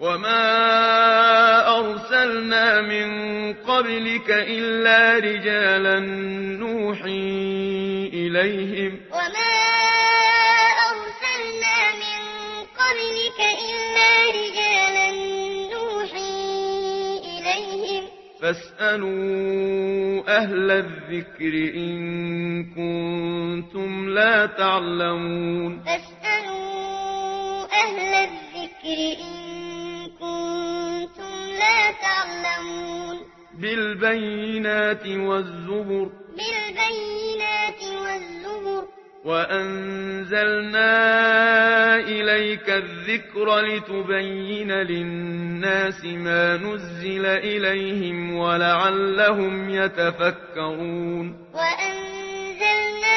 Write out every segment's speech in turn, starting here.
وما أرسلنا من قبلك إلا رجالا نوحي إليهم وما أرسلنا من قبلك إلا رجالا نوحي إليهم فاسألوا أهل الذكر إن كنتم لا تعلمون فاسألوا أهل الذكر إن بالبينات والزبر. بالبينات والزبر. وأنزلنا إليك الذكر لتبين للناس ما نزل إليهم ولعلهم يتفكرون. وأنزلنا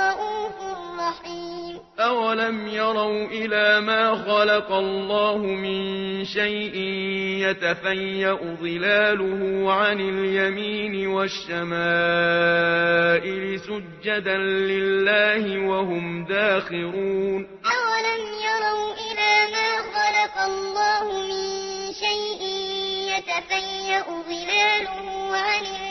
الرحيم. أولم يروا إلى ما خلق الله من شيء يتفيأ ظلاله عن اليمين والشمائل سجدا لله وهم داخرون. أولم يروا إلى ما خلق الله من شيء يتفيأ ظلاله عن اليمين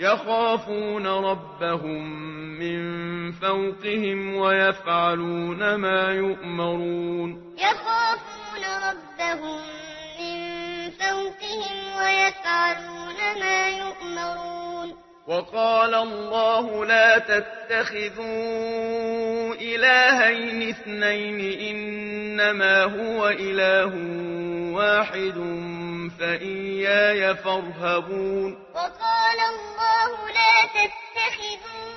يخافون ربهم من فوقهم ويفعلون ما يؤمرون. يخافون ربهم من فوقهم ويفعلون ما يؤمرون. وقال الله لا تتخذوا إلهين اثنين إنما هو إله واحد فإياي فارهبون. وقال الله لا تتخذوا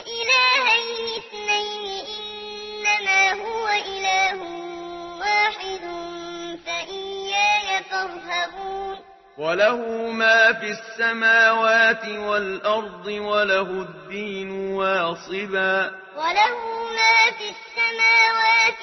إلهين اثنين إنما هو إله واحد فإياي فارهبون. وله ما في السماوات والأرض وله الدين واصبا. وله ما في السماوات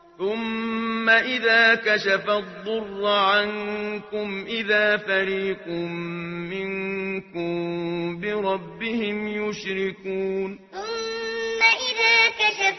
ثم إذا كشف الضر عنكم إذا فريق منكم بربهم يشركون ثم إذا كشف